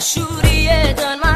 Aşuriye dönmez